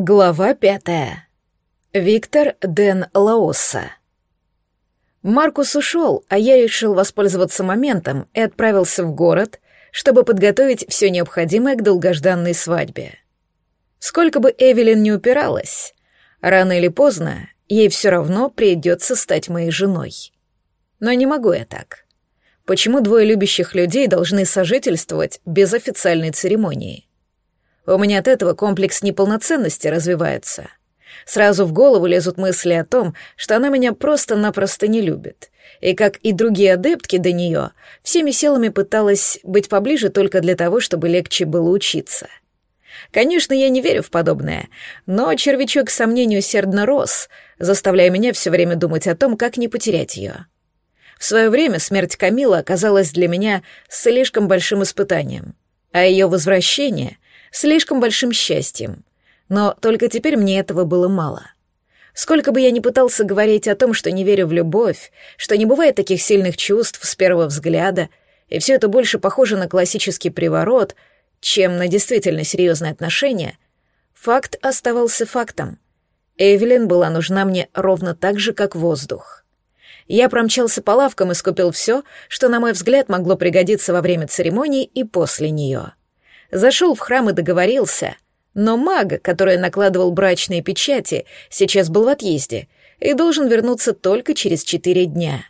Глава пятая. Виктор Ден Лаоса. Маркус ушел, а я решил воспользоваться моментом и отправился в город, чтобы подготовить все необходимое к долгожданной свадьбе. Сколько бы Эвелин не упиралась, рано или поздно ей все равно придется стать моей женой. Но не могу я так. Почему двое любящих людей должны сожительствовать без официальной церемонии? У меня от этого комплекс неполноценности развивается. Сразу в голову лезут мысли о том, что она меня просто-напросто не любит. И, как и другие адептки до нее, всеми силами пыталась быть поближе только для того, чтобы легче было учиться. Конечно, я не верю в подобное, но червячок сомнению сердно рос, заставляя меня все время думать о том, как не потерять ее. В свое время смерть Камила оказалась для меня слишком большим испытанием, а ее возвращение — слишком большим счастьем. Но только теперь мне этого было мало. Сколько бы я ни пытался говорить о том, что не верю в любовь, что не бывает таких сильных чувств с первого взгляда, и все это больше похоже на классический приворот, чем на действительно серьезные отношения, факт оставался фактом. Эвелин была нужна мне ровно так же, как воздух. Я промчался по лавкам и скупил все, что, на мой взгляд, могло пригодиться во время церемонии и после нее зашел в храм и договорился, но маг, который накладывал брачные печати, сейчас был в отъезде и должен вернуться только через четыре дня.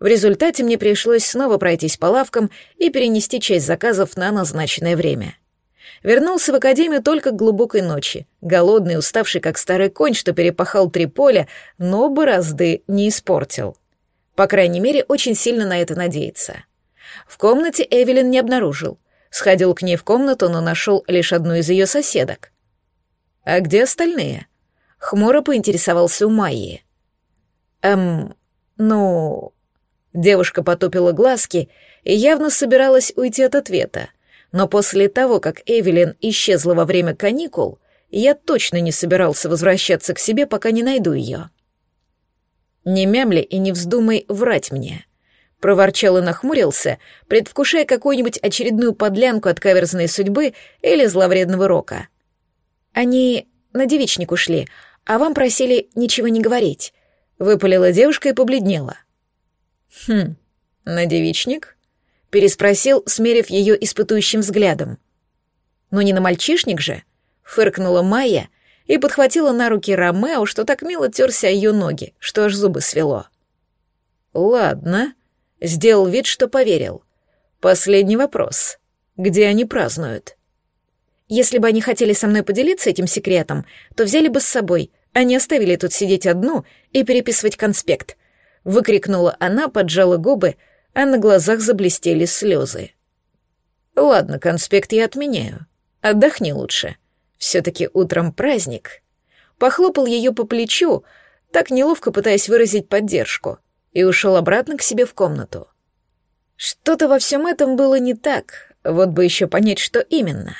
В результате мне пришлось снова пройтись по лавкам и перенести часть заказов на назначенное время. Вернулся в академию только к глубокой ночи, голодный, уставший, как старый конь, что перепахал три поля, но борозды не испортил. По крайней мере, очень сильно на это надеется. В комнате Эвелин не обнаружил — Сходил к ней в комнату, но нашел лишь одну из ее соседок. «А где остальные?» Хмуро поинтересовался у Майи. «Эм, ну...» Девушка потупила глазки и явно собиралась уйти от ответа, но после того, как Эвелин исчезла во время каникул, я точно не собирался возвращаться к себе, пока не найду ее. «Не мямли и не вздумай врать мне», проворчал и нахмурился, предвкушая какую-нибудь очередную подлянку от каверзной судьбы или зловредного рока. «Они на девичник ушли, а вам просили ничего не говорить», — выпалила девушка и побледнела. «Хм, на девичник?» — переспросил, смерив ее испытующим взглядом. «Ну не на мальчишник же?» — фыркнула Майя и подхватила на руки Ромео, что так мило терся о ее ноги, что аж зубы свело. «Ладно», Сделал вид, что поверил. Последний вопрос. Где они празднуют? Если бы они хотели со мной поделиться этим секретом, то взяли бы с собой, а не оставили тут сидеть одну и переписывать конспект. Выкрикнула она, поджала губы, а на глазах заблестели слезы. Ладно, конспект я отменяю. Отдохни лучше. Все-таки утром праздник. Похлопал ее по плечу, так неловко пытаясь выразить поддержку — и ушел обратно к себе в комнату. Что-то во всем этом было не так, вот бы еще понять, что именно.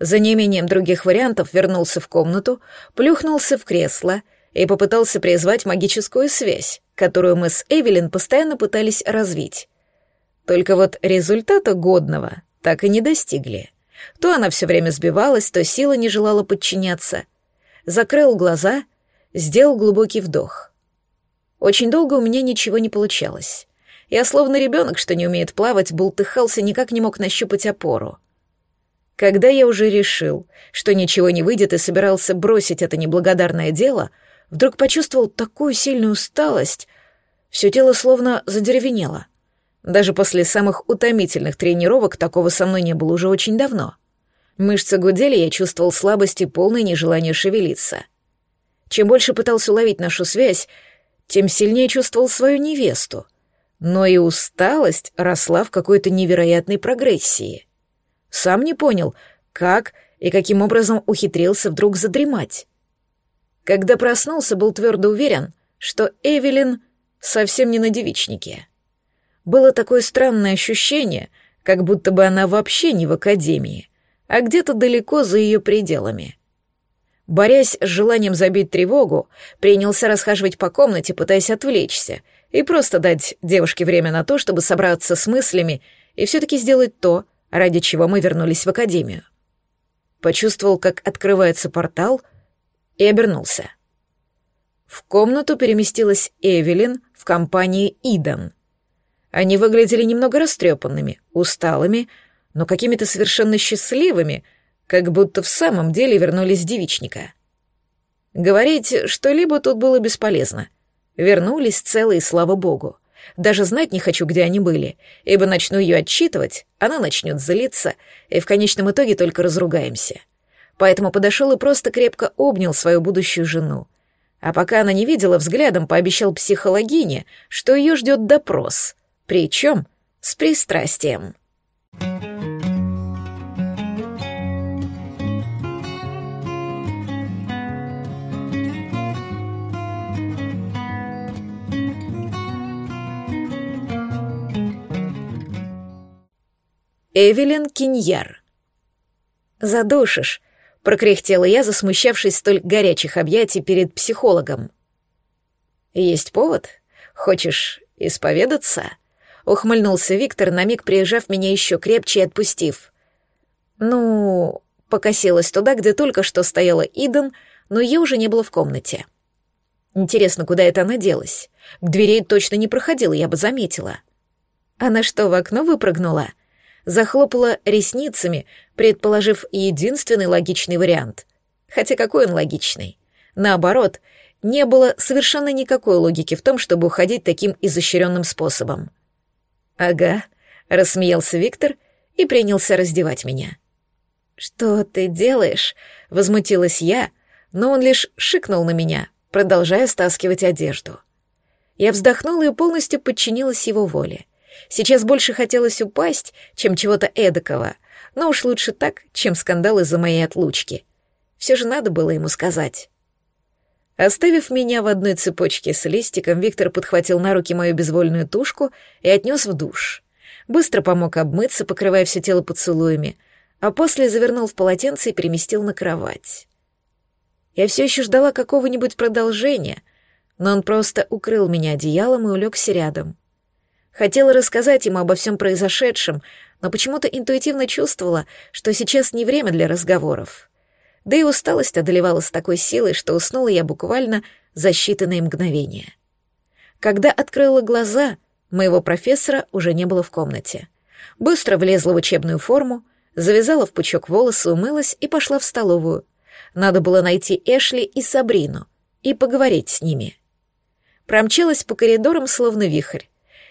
За неимением других вариантов вернулся в комнату, плюхнулся в кресло и попытался призвать магическую связь, которую мы с Эвелин постоянно пытались развить. Только вот результата годного так и не достигли. То она все время сбивалась, то сила не желала подчиняться. Закрыл глаза, сделал глубокий вдох. Очень долго у меня ничего не получалось. Я словно ребенок, что не умеет плавать, бултыхался, никак не мог нащупать опору. Когда я уже решил, что ничего не выйдет и собирался бросить это неблагодарное дело, вдруг почувствовал такую сильную усталость, все тело словно задеревенело. Даже после самых утомительных тренировок такого со мной не было уже очень давно. Мышцы гудели, я чувствовал слабость и полное нежелание шевелиться. Чем больше пытался уловить нашу связь, тем сильнее чувствовал свою невесту. Но и усталость росла в какой-то невероятной прогрессии. Сам не понял, как и каким образом ухитрился вдруг задремать. Когда проснулся, был твердо уверен, что Эвелин совсем не на девичнике. Было такое странное ощущение, как будто бы она вообще не в академии, а где-то далеко за ее пределами. Борясь с желанием забить тревогу, принялся расхаживать по комнате, пытаясь отвлечься, и просто дать девушке время на то, чтобы собраться с мыслями и все-таки сделать то, ради чего мы вернулись в академию. Почувствовал, как открывается портал, и обернулся. В комнату переместилась Эвелин в компании Идан. Они выглядели немного растрепанными, усталыми, но какими-то совершенно счастливыми, как будто в самом деле вернулись девичника. Говорить что-либо тут было бесполезно. Вернулись целые, слава богу. Даже знать не хочу, где они были, ибо начну ее отчитывать, она начнет злиться, и в конечном итоге только разругаемся. Поэтому подошел и просто крепко обнял свою будущую жену. А пока она не видела, взглядом пообещал психологине, что ее ждет допрос, причем с пристрастием. Эвелин Киньяр. «Задушишь», — прокряхтела я, засмущавшись столь горячих объятий перед психологом. «Есть повод? Хочешь исповедаться?» — ухмыльнулся Виктор, на миг приезжав меня еще крепче и отпустив. «Ну...» — покосилась туда, где только что стояла Иден, но ее уже не было в комнате. Интересно, куда это она делась? К дверей точно не проходила, я бы заметила. Она что, в окно выпрыгнула? Захлопала ресницами, предположив единственный логичный вариант. Хотя какой он логичный? Наоборот, не было совершенно никакой логики в том, чтобы уходить таким изощренным способом. «Ага», — рассмеялся Виктор и принялся раздевать меня. «Что ты делаешь?» — возмутилась я, но он лишь шикнул на меня, продолжая стаскивать одежду. Я вздохнула и полностью подчинилась его воле. Сейчас больше хотелось упасть, чем чего-то эдакого, но уж лучше так, чем скандал из-за моей отлучки. Все же надо было ему сказать. Оставив меня в одной цепочке с листиком, Виктор подхватил на руки мою безвольную тушку и отнес в душ. Быстро помог обмыться, покрывая все тело поцелуями, а после завернул в полотенце и переместил на кровать. Я все еще ждала какого-нибудь продолжения, но он просто укрыл меня одеялом и улегся рядом. Хотела рассказать ему обо всем произошедшем, но почему-то интуитивно чувствовала, что сейчас не время для разговоров. Да и усталость одолевала с такой силой, что уснула я буквально за считанные мгновения. Когда открыла глаза, моего профессора уже не было в комнате. Быстро влезла в учебную форму, завязала в пучок волосы, умылась и пошла в столовую. Надо было найти Эшли и Сабрину и поговорить с ними. Промчалась по коридорам, словно вихрь.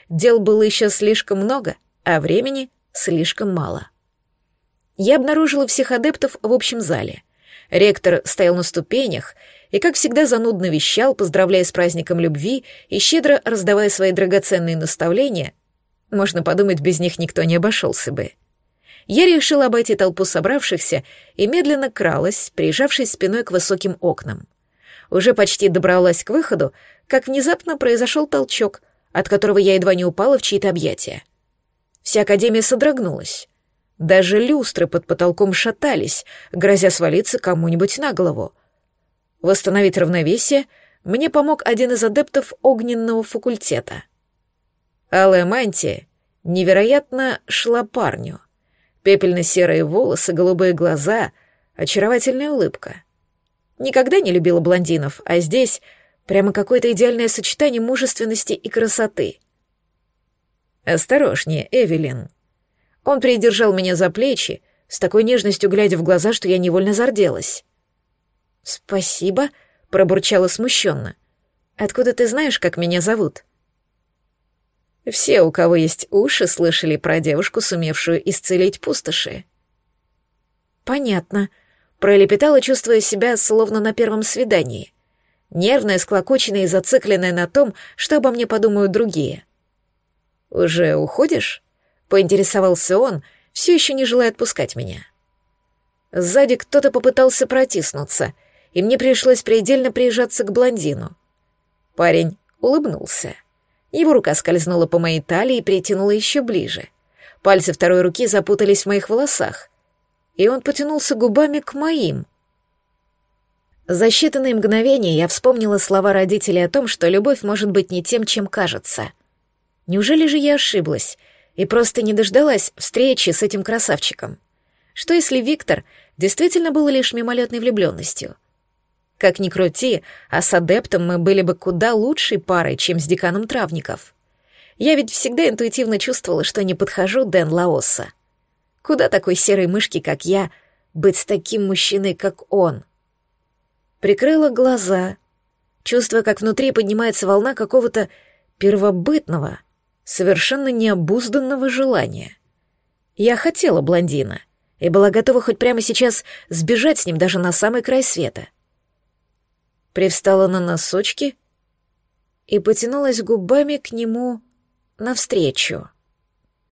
Дел было еще слишком много, а времени слишком мало. Я обнаружила всех адептов в общем зале. Ректор стоял на ступенях и, как всегда, занудно вещал, поздравляя с праздником любви и щедро раздавая свои драгоценные наставления. Можно подумать, без них никто не обошелся бы. Я решила обойти толпу собравшихся и медленно кралась, прижавшись спиной к высоким окнам. Уже почти добралась к выходу, как внезапно произошел толчок, от которого я едва не упала в чьи-то объятия. Вся Академия содрогнулась. Даже люстры под потолком шатались, грозя свалиться кому-нибудь на голову. Восстановить равновесие мне помог один из адептов огненного факультета. Алая мантия невероятно шла парню. Пепельно-серые волосы, голубые глаза, очаровательная улыбка. Никогда не любила блондинов, а здесь Прямо какое-то идеальное сочетание мужественности и красоты. «Осторожнее, Эвелин». Он придержал меня за плечи, с такой нежностью глядя в глаза, что я невольно зарделась. «Спасибо», — пробурчала смущенно. «Откуда ты знаешь, как меня зовут?» Все, у кого есть уши, слышали про девушку, сумевшую исцелить пустоши. «Понятно», — пролепетала, чувствуя себя словно на первом свидании нервная, склокоченная и зацикленная на том, что обо мне подумают другие. «Уже уходишь?» — поинтересовался он, все еще не желая отпускать меня. Сзади кто-то попытался протиснуться, и мне пришлось предельно прижаться к блондину. Парень улыбнулся. Его рука скользнула по моей талии и притянула еще ближе. Пальцы второй руки запутались в моих волосах, и он потянулся губами к моим — за считанные мгновения я вспомнила слова родителей о том, что любовь может быть не тем, чем кажется. Неужели же я ошиблась и просто не дождалась встречи с этим красавчиком? Что если Виктор действительно был лишь мимолетной влюбленностью? Как ни крути, а с адептом мы были бы куда лучшей парой, чем с деканом травников. Я ведь всегда интуитивно чувствовала, что не подхожу Дэн Лаоса. Куда такой серой мышки, как я, быть с таким мужчиной, как он? Прикрыла глаза, чувствуя, как внутри поднимается волна какого-то первобытного, совершенно необузданного желания. Я хотела блондина и была готова хоть прямо сейчас сбежать с ним даже на самый край света — привстала на носочки и потянулась губами к нему навстречу.